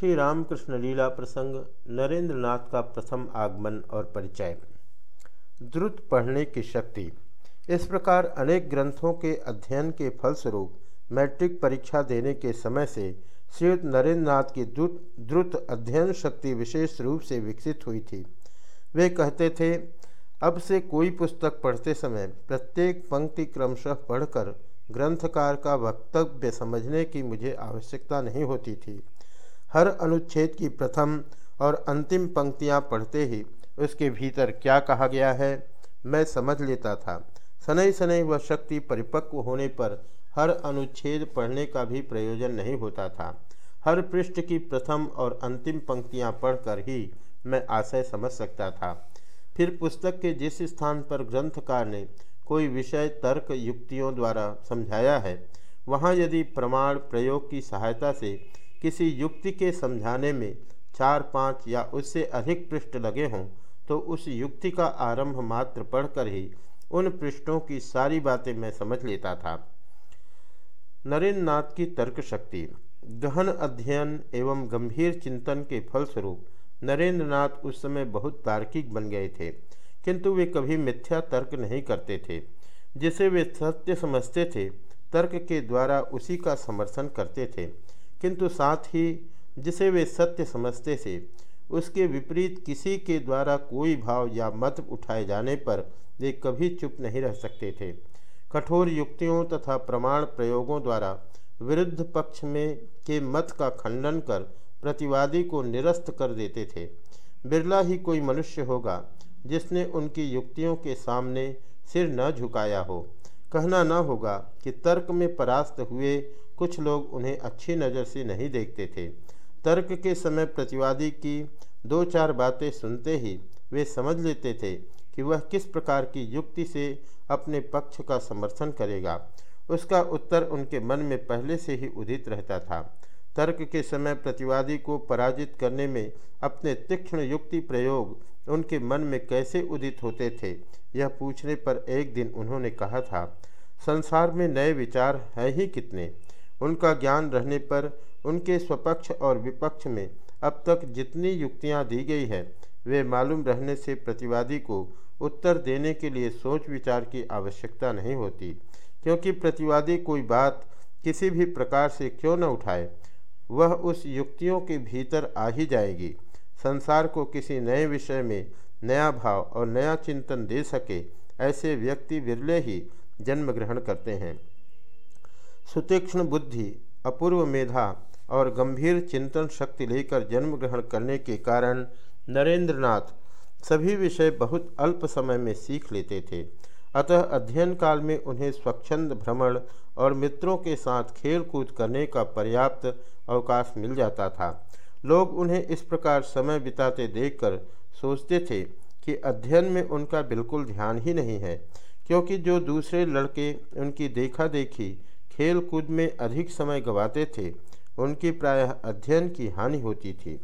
श्री रामकृष्ण लीला प्रसंग नरेंद्र नाथ का प्रथम आगमन और परिचय। द्रुत पढ़ने की शक्ति। इस प्रकार अनेक ग्रंथों के अध्ययन के फलस्वरूप मैट्रिक परीक्षा देने के समय से श्रीयुक्त नरेंद्र नाथ की द्रुत द्रुत अध्ययन शक्ति विशेष रूप से विकसित हुई थी। वे कहते थे, अब से कोई पुस्तक पढ़ते समय प्रत्येक पंक्ति क्रमशः पढ़कर ग्रंथकार का वक्तव्य समझने की मुझे आवश्यकता नहीं होती थी। हर अनुच्छेद की प्रथम और अंतिम पंक्तियाँ पढ़ते ही उसके भीतर क्या कहा गया है, मैं समझ लेता था। सनई सनई वह शक्ति परिपक्व होने पर हर अनुच्छेद पढ़ने का भी प्रयोजन नहीं होता था। हर पृष्ठ की प्रथम और अंतिम पंक्तियाँ पढ़कर ही मैं आशय समझ सकता था। फिर पुस्तक के जिस स्थान पर ग्रंथकार ने कोई विषय तर्क युक्तियों द्वारा समझाया है, वहाँ यदि प्रमाण प्रयोग की सहायता से किसी युक्ति के समझाने में चार पाँच या उससे अधिक पृष्ठ लगे हों तो उस युक्ति का आरंभ मात्र पढ़कर ही उन पृष्ठों की सारी बातें मैं समझ लेता था। नरेंद्र नाथ की तर्क शक्ति गहन अध्ययन एवं गंभीर चिंतन के फलस्वरूप नरेंद्र नाथ उस समय बहुत तार्किक बन गए थे, किंतु वे कभी मिथ्या तर्क नहीं करते थे। जिसे वे सत्य समझते थे, तर्क के द्वारा उसी का समर्थन करते थे। किंतु साथ ही जिसे वे सत्य समझते थे, उसके विपरीत किसी के द्वारा कोई भाव या मत उठाए जाने पर वे कभी चुप नहीं रह सकते थे। कठोर युक्तियों तथा प्रमाण प्रयोगों द्वारा विरुद्ध पक्ष में के मत का खंडन कर प्रतिवादी को निरस्त कर देते थे। बिरला ही कोई मनुष्य होगा जिसने उनकी युक्तियों के सामने सिर न झुकाया हो। कहना न होगा कि तर्क में परास्त हुए कुछ लोग उन्हें अच्छी नज़र से नहीं देखते थे। तर्क के समय प्रतिवादी की दो चार बातें सुनते ही वे समझ लेते थे कि वह किस प्रकार की युक्ति से अपने पक्ष का समर्थन करेगा। उसका उत्तर उनके मन में पहले से ही उदित रहता था। तर्क के समय प्रतिवादी को पराजित करने में अपने तीक्ष्ण युक्ति प्रयोग उनके मन में कैसे उदित होते थे, यह पूछने पर एक दिन उन्होंने कहा था, संसार में नए विचार हैं ही कितने? उनका ज्ञान रहने पर उनके स्वपक्ष और विपक्ष में अब तक जितनी युक्तियाँ दी गई है, वे मालूम रहने से प्रतिवादी को उत्तर देने के लिए सोच विचार की आवश्यकता नहीं होती। क्योंकि प्रतिवादी कोई बात किसी भी प्रकार से क्यों न उठाए, वह उस युक्तियों के भीतर आ ही जाएगी। संसार को किसी नए विषय में नया भाव और नया चिंतन दे सके, ऐसे व्यक्ति विरले ही जन्म ग्रहण करते हैं। सुतीक्ष्ण बुद्धि, अपूर्व मेधा और गंभीर चिंतन शक्ति लेकर जन्म ग्रहण करने के कारण नरेंद्रनाथ सभी विषय बहुत अल्प समय में सीख लेते थे। अतः अध्ययन काल में उन्हें स्वच्छंद भ्रमण और मित्रों के साथ खेल कूद करने का पर्याप्त अवकाश मिल जाता था। लोग उन्हें इस प्रकार समय बिताते देखकर सोचते थे कि अध्ययन में उनका बिल्कुल ध्यान ही नहीं है, क्योंकि जो दूसरे लड़के उनकी देखा देखी खेल कूद में अधिक समय गवाते थे उनकी प्रायः अध्ययन की हानि होती थी।